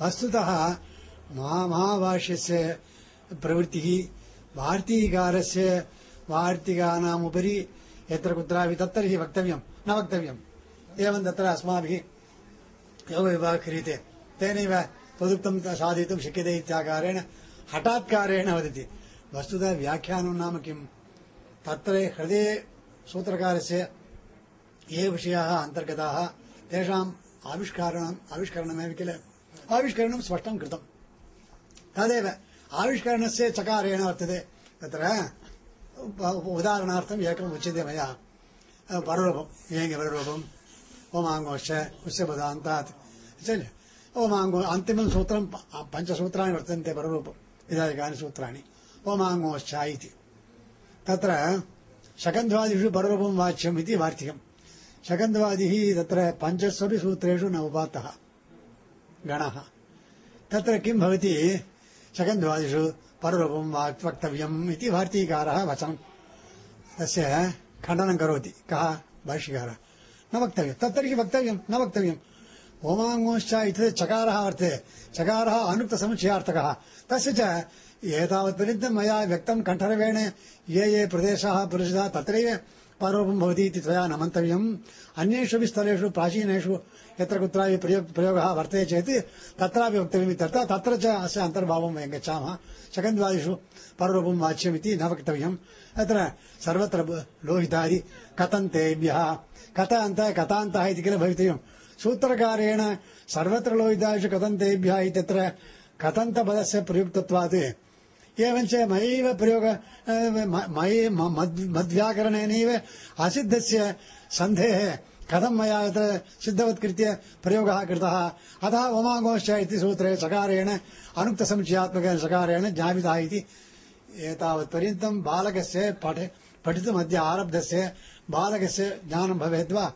वस्तुतः महाभाष्यस्य प्रवृत्तिः वार्तिकारस्य वार्तिकानाम् उपरि यत्र कुत्रापि तत्तर्हि वक्तव्यं, न वक्तव्यम्। एवं तत्र अस्माभिः योगविभागः क्रियते तेनैव तदुक्तं साधयितुं शक्यते इत्याकारेण, हठात्कारेण वदति। वस्तुतः व्याख्यानं नाम किम् तत्र हृदये सूत्रकारस्य ये विषयाः अन्तर्गताः, तेषाम् आविष्कारणम्, आविष्करणमेव किल? आविष्करणं स्पष्टं कृतम्। तदेव, आविष्करणस्य चकारेण वर्तते। तत्र उदाहरणार्थम् एकम् उच्यते मया। पररूपं व्यङ्ग्यपररूपम् ओमाङ्गोश्च उस्य पदान्तात्। चल, ओमाङ्गो, अन्तिमं सूत्रं पञ्चसूत्राणि वर्तन्ते पररूपम् इदानिकानि सूत्राणि। ओमाङ्गोश्च इति। तत्र शकन्ध्वादिषु पररूपं वाच्यम् इति वार्तिकम्। शकन्ध्वादिः तत्र पञ्चस्वपि सूत्रेषु न उपात्तः। गणः। तत्र किं भवति? शकन्द्वादिषु पररूपं वाक् वक्तव्यम् इति भारतीकारः वचनं। तस्य करोति। कः? भाष्यकारः। न वक्तव्यं तत्तर्हि वक्तव्यं न वक्तव्यम्। ओमाङ्गोश्च इति चकारः वर्तते चकारः अनुक्तसमुच्चयार्थकः। तस्य च एतावत्पर्यन्तं मया व्यक्तं कण्ठरवेण, ये ये प्रदेशाः पुरुषाः तत्रैव पारोपं भवति इति त्वया न मन्तव्यम् अन्येषु अपि स्थलेषु, प्राचीनेषु यत्र कुत्रापि प्रयोग, प्रयोगः वर्तते चेत् तत्रापि वक्तव्यम् इत्यर्थः, तत्र च अस्य अन्तर्भावं वयं गच्छामः। शकन्द्वादिषु पररूपं वाच्यमिति न वक्तव्यम्। अत्र सर्वत्र लोहितादि कथन्तेभ्यः। कथ अन्तः कथान्तः इति किल भवितव्यम्? सूत्रकारेण, सर्वत्र लोहितादिषु कथन्तेभ्यः इत्यत्र कथन्तपदस्य प्रयुक्तत्वात् एवञ्च मयैव प्रयोग मयि मद्व्याकरणेनैव असिद्धस्य सन्धेः कथं मया तत्र सिद्धवत्कृत्य प्रयोगः कृतः? अतः वमागोश्च इति सूत्रे सकारेण अनुक्तसमुचयात्मकेन सकारेण ज्ञापितः इति एतावत्पर्यन्तं बालकस्य पठ, पठितुमद्य आरब्धस्य बालकस्य ज्ञानं भवेद्वा।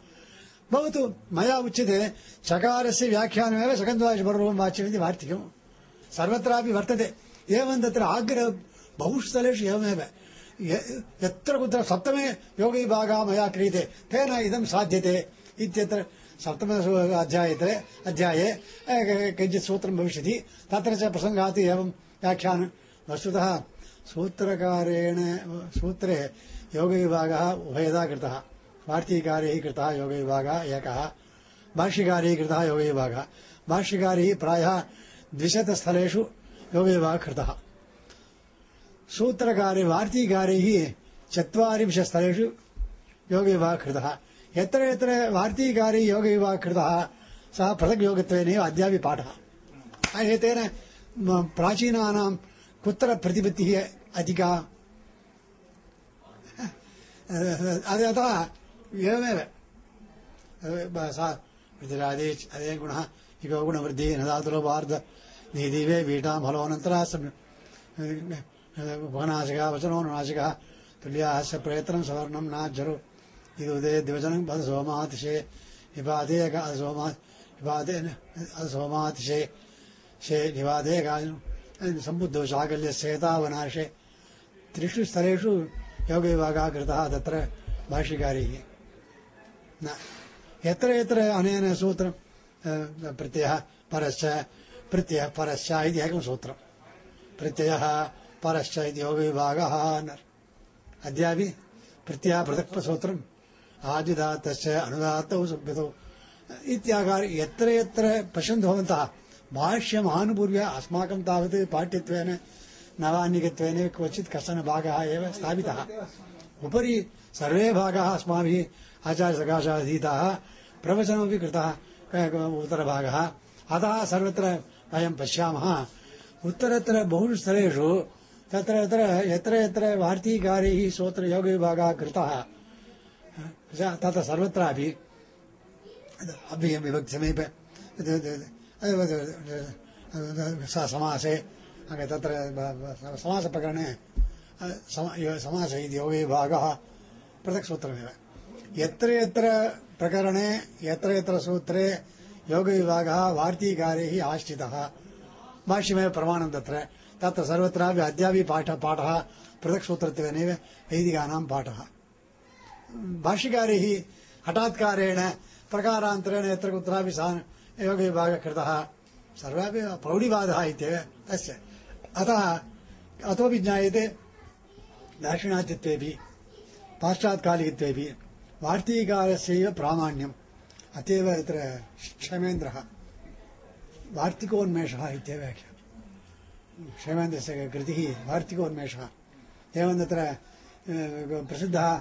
भवतु, मया उच्यते, चकारस्य व्याख्यानमेव सकन्द्वादिपररूपं वाच्यमिति वार्तिकम्। सर्वत्रापि वर्तते। एवं तत्र आग्रह बहुषु स्थलेषु एवमेव यत्र कुत्र सप्तमे योगविभागः मया क्रियते, तेन इदं साध्यते इत्यत्र सप्तम अध्यायते अध्याये किञ्चित् सूत्रं भविष्यति। तत्र च प्रसङ्गात् एवं व्याख्यानं। वस्तुतः सूत्रकारेण, सूत्रे योगविभागः उभयदा कृतः वार्तिकारैः कृतः योगविभागः एकः। भाष्यकारैः कृतः योगविभागः भाष्यकारैः प्रायः द्विशतस्थलेषु योगविभागः कृतः सूत्रकारे, वार्तिकारैः चत्वारिंशत्स्थलेषु योगविभागः कृतः यत्र यत्र वार्तिकारैः योगविभागः कृतः सः पृथक् अद्यापि पाठः एतेन प्राचीनानां कुत्र प्रतिपत्तिः अधिका? अतः एवमेव। गुणः, इको न निधिवे वीटां फलोऽनन्तरः उपनाशिकः, वचनोनुनाशिकः तुल्याः स प्रयत्नं सवर्णं नाज्जरु। इदुदे द्विवचनं पद सोमातिशे निपाते सोमा निपाते सोमातिशे शे त्रिषु स्थलेषु योगविभागः कृतः तत्र भाष्यकारैः। यत्र यत्र अनेन सूत्रं प्रत्ययः परश्च एकं सूत्रं प्रत्ययः परश्च इति योगविभागः अद्यापि प्रत्ययः पृथक् सूत्रम् इत्याकार यत्र यत्र पश्यन्तु भवन्तः भाष्यमानुपूर्व्य अस्माकं तावत् पाठ्यत्वेन, नवान्निकत्वेन क्वचित् कश्चन भागः एव स्थापितः। उपरि सर्वे भागाः अस्माभिः आचार्यसकाशात् अधीताः प्रवचनमपि कृतः उत्तरभागः। अतः सर्वत्र वयं पश्यामः। उत्तरत्र बहुषु स्थलेषु तत्र तत्र यत्र यत्र वार्तिकारैः श्रोत्रयोगविभागः कृतः। तत्र सर्वत्रापि समासे तत्र समासप्रकरणे समास इति योगविभागः पृथक् सूत्रमेव यत्र यत्र प्रकरणे, यत्र यत्र सूत्रे योगविभागः वार्तिकारैः आश्रितः। भाष्यमेव प्रमाणं तत्र। तत्र सर्वत्रापि अद्यापि पाठ पाठः पृथक् सूत्रत्वेनैव वैदिकानां पाठः। भाष्यकारैः हठात्कारेण प्रकारान्तरेण यत्र कुत्रापि सा योगविभागः कृतः। सर्वापि प्रौढिवादः इत्येव तस्य। अतः अतोपि ज्ञायते दाक्षिणात्यत्वेपि पाश्चात्कालिकत्वेपि प्रामाण्यम्। अतएव तत्र क्षेमेन्द्रः, वार्तिकोन्मेषः इत्येव क्षेमेन्द्रस्य कृतिः वार्तिकोन्मेषः। एवं तत्र प्रसिद्धः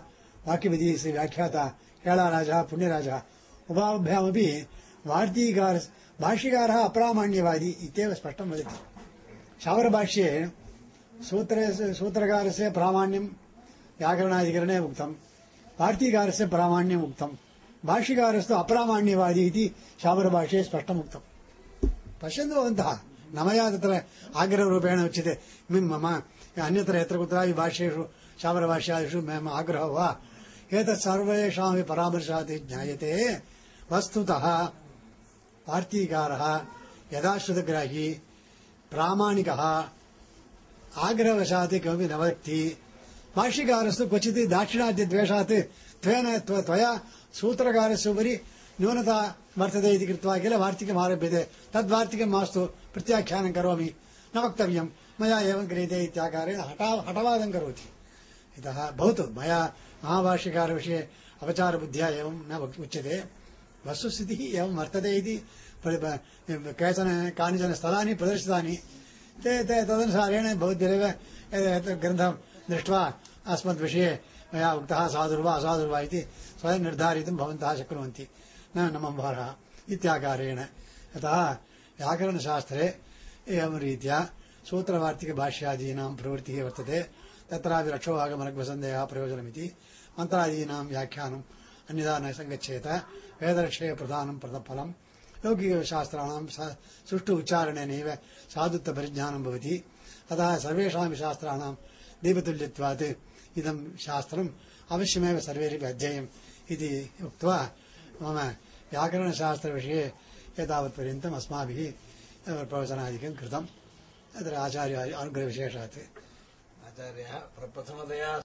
वाक्यविधिः व्याख्याता केळाराजः, पुण्यराजः। उभाभ्यामपि वार्तीकार, भाष्यकारः अप्रामाण्यवादी इत्येव स्पष्टं वदति। शावरभाष्ये सूत्र, सूत्रकारस्य प्रामाण्यं व्याकरणाधिकरणे उक्तं। वार्तीकारस्य प्रामाण्यम् उक्तं। भाष्यकारस्तु अप्रामाण्यवादी इति शावरभाष्ये स्पष्टम् उक्तम् पश्यन्तु भवन्तः न मया तत्र आग्रहरूपेण उच्यते मम अन्यत्र यत्र कुत्रापि भाष्येषु शाबरभाष्यादिषु मम आग्रहो वा एतत् सर्वेषामपि परामर्शात् ज्ञायते वस्तुतः वार्तीकारः यदाश्रुतग्राही प्रामाणिकः आग्रहवशात् किमपि न वक्ति भाष्यकारस्तु क्वचित् दाक्षिणात्यद्वेषात् त्वेन त्वया सूत्रकारस्य उपरि न्यूनता वर्तते इति कृत्वा किल वार्तिकम् आरभ्यते तद्वार्तिकं मास्तु प्रत्याख्यानं करोमि। न वक्तव्यं। मया एवं क्रियते इत्याकारेण हठा हठवादं करोति। इतः भवतु। मया महाभाष्यकारविषये अपचारबुद्ध्या एवं न उच्यते। वस्तुस्थितिः एवं वर्तते इति केचन, कानिचन स्थलानि प्रदर्शितानि। ते ते तदनुसारेण भवद्भिरेव ग्रन्थं दृष्ट्वा अस्मद्विषये मया उक्तः साधुर्वा असाधुर्वा इति स्वयं निर्धारितुं भवन्तः शक्नुवन्ति न नमं भारः इत्याकारेण यतः व्याकरणशास्त्रे एवं रीत्या सूत्रवार्तिकभाष्यादीनां प्रवृत्तिः वर्तते तत्रापि रक्षोभागमनग्वसन्देहः प्रयोजनमिति मन्त्रादीनां व्याख्यानम् अन्यथा न सङ्गच्छेत वेदरक्षयप्रधानं प्रतफलं लौकिकशास्त्राणां सुष्ठु उच्चारणेनैव साधुत्वपरिज्ञानं भवति अतः सर्वेषामपि शास्त्राणां दीपतुल्यत्वात् इदं शास्त्रम् अवश्यमेव सर्वैरपि अध्येयम् इति उक्त्वा मम व्याकरणशास्त्रविषये एतावत्पर्यन्तम् अस्माभिः प्रवचनादिकं कृतम्। अत्र आचार्य अनुग्रहविशेषात् आचार्यः प्रप्रथमतया